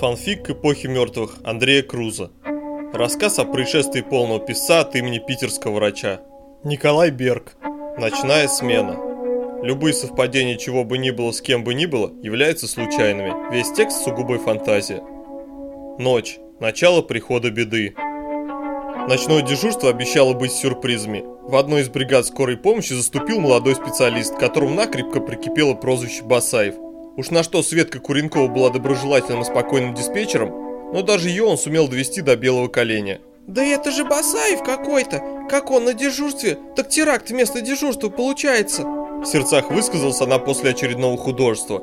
Фанфик к эпохе мертвых Андрея Круза. Рассказ о происшествии полного писца от имени питерского врача. Николай Берг. Ночная смена. Любые совпадения чего бы ни было с кем бы ни было являются случайными. Весь текст сугубой фантазия. Ночь. Начало прихода беды. Ночное дежурство обещало быть сюрпризами. В одной из бригад скорой помощи заступил молодой специалист, которому накрепко прикипело прозвище Басаев – Уж на что Светка Куренкова была доброжелательным и спокойным диспетчером, но даже ее он сумел довести до белого коленя. «Да это же Басаев какой-то! Как он на дежурстве? Так теракт вместо дежурства получается!» В сердцах высказался она после очередного художества.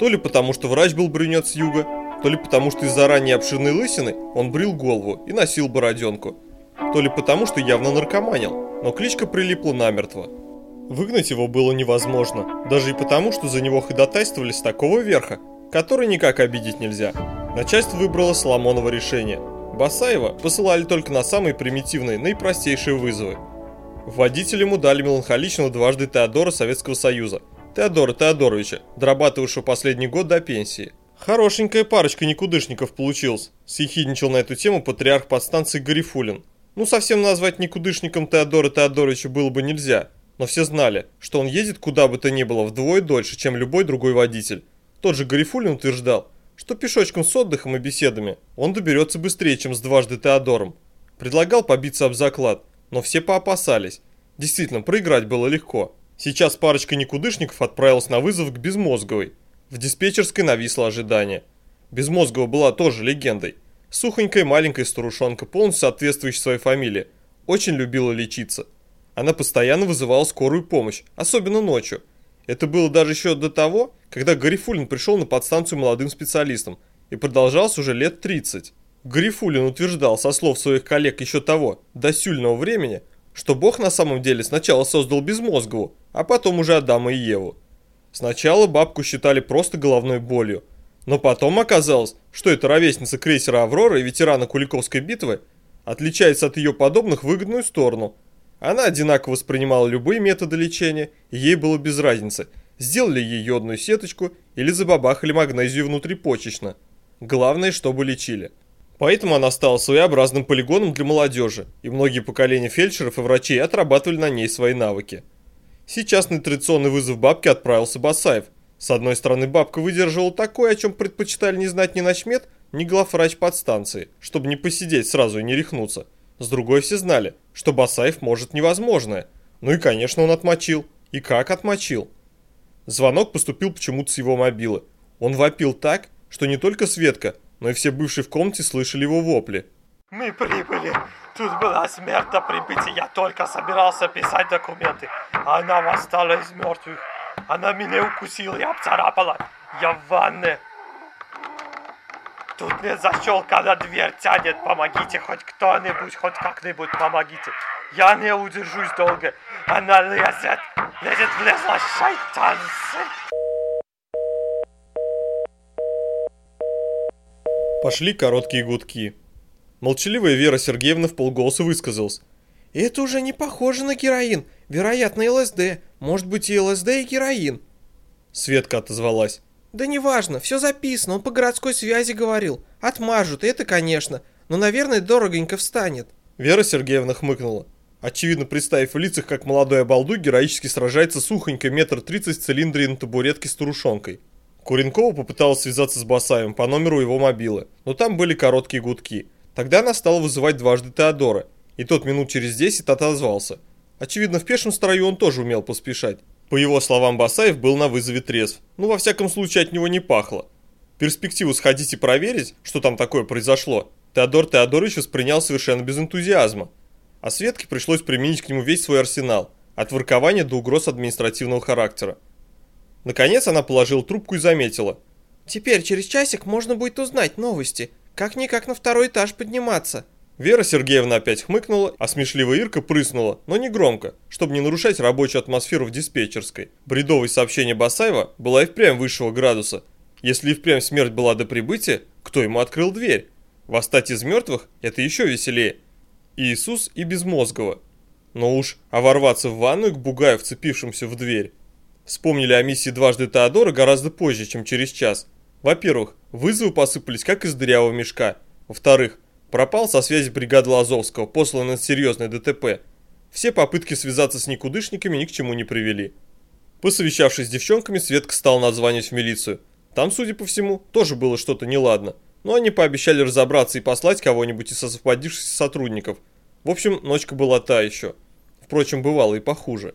То ли потому, что врач был брюнет с юга, то ли потому, что из-за ранней обширной лысины он брил голову и носил бороденку, то ли потому, что явно наркоманил, но кличка прилипла намертво. Выгнать его было невозможно, даже и потому, что за него ходатайствовали с такого верха, который никак обидеть нельзя. Начальство выбрало Соломонова решение. Басаева посылали только на самые примитивные, наипростейшие вызовы. Водитель ему дали меланхоличного дважды Теодора Советского Союза, Теодора Теодоровича, дорабатывавшего последний год до пенсии. Хорошенькая парочка никудышников получилась, съехидничал на эту тему патриарх подстанции Гарифулин. Ну совсем назвать никудышником Теодора Теодоровича было бы нельзя – но все знали, что он едет куда бы то ни было вдвое дольше, чем любой другой водитель. Тот же Гарифулин утверждал, что пешочком с отдыхом и беседами он доберется быстрее, чем с дважды Теодором. Предлагал побиться об заклад, но все поопасались. Действительно, проиграть было легко. Сейчас парочка никудышников отправилась на вызов к Безмозговой. В диспетчерской нависло ожидание. Безмозгова была тоже легендой. Сухонькая маленькая старушонка, полностью соответствующая своей фамилии. Очень любила лечиться. Она постоянно вызывала скорую помощь, особенно ночью. Это было даже еще до того, когда Гарифулин пришел на подстанцию молодым специалистом и продолжался уже лет 30. Гарифулин утверждал со слов своих коллег еще того, досюльного времени, что Бог на самом деле сначала создал безмозгову, а потом уже Адама и Еву. Сначала бабку считали просто головной болью, но потом оказалось, что это ровесница крейсера «Аврора» и ветерана Куликовской битвы отличается от ее подобных в выгодную сторону – она одинаково воспринимала любые методы лечения, ей было без разницы, сделали ей йодную сеточку или забабахали магнезию внутрипочечно. Главное, чтобы лечили. Поэтому она стала своеобразным полигоном для молодежи, и многие поколения фельдшеров и врачей отрабатывали на ней свои навыки. Сейчас на традиционный вызов бабки отправился Басаев. С одной стороны, бабка выдерживала такое, о чем предпочитали не знать ни начмет, ни главврач подстанции, чтобы не посидеть сразу и не рехнуться – с другой все знали, что Басаев может невозможное. Ну и, конечно, он отмочил. И как отмочил? Звонок поступил почему-то с его мобилы. Он вопил так, что не только Светка, но и все бывшие в комнате слышали его вопли. Мы прибыли. Тут была смерть до прибытия. Я только собирался писать документы. А она восстала из мертвых. Она меня укусила и обцарапала. Я в ванне. Тут мне защелкана дверь тянет. Помогите хоть кто-нибудь, хоть как-нибудь помогите. Я не удержусь долго. Она лезет. Лезет, влезла, шайтан. Пошли короткие гудки. Молчаливая Вера Сергеевна в полголоса высказалась. «Это уже не похоже на героин. Вероятно, ЛСД. Может быть и ЛСД, и героин». Светка отозвалась. «Да неважно, все записано, он по городской связи говорил. Отмажут, это конечно, но, наверное, дорогонько встанет». Вера Сергеевна хмыкнула. Очевидно, представив в лицах, как молодой обалдуй героически сражается сухонько метр тридцать в цилиндре на табуретке с турушонкой. Куренкова попыталась связаться с Басаевым по номеру его мобилы, но там были короткие гудки. Тогда она стала вызывать дважды Теодора, и тот минут через десять отозвался. Очевидно, в пешем строю он тоже умел поспешать. По его словам, Басаев был на вызове трезв. Ну, во всяком случае, от него не пахло. Перспективу сходить и проверить, что там такое произошло, Теодор Теодорович воспринял совершенно без энтузиазма. А Светке пришлось применить к нему весь свой арсенал, от воркования до угроз административного характера. Наконец она положила трубку и заметила. «Теперь через часик можно будет узнать новости. Как-никак на второй этаж подниматься». Вера Сергеевна опять хмыкнула, а смешливая Ирка прыснула, но не громко, чтобы не нарушать рабочую атмосферу в диспетчерской. Бредовое сообщение Басаева было и впрямь высшего градуса. Если и впрямь смерть была до прибытия, кто ему открыл дверь? Восстать из мертвых – это еще веселее. И Иисус, и Безмозгого. Но уж, а ворваться в ванную к бугаю, вцепившимся в дверь. Вспомнили о миссии дважды Теодора гораздо позже, чем через час. Во-первых, вызовы посыпались как из дырявого мешка. Во-вторых, пропал со связи бригады Лазовского, посланный на серьезное ДТП. Все попытки связаться с никудышниками ни к чему не привели. Посовещавшись с девчонками, Светка стала названивать в милицию. Там, судя по всему, тоже было что-то неладно. Но они пообещали разобраться и послать кого-нибудь из освободившихся сотрудников. В общем, ночка была та еще. Впрочем, бывало и похуже.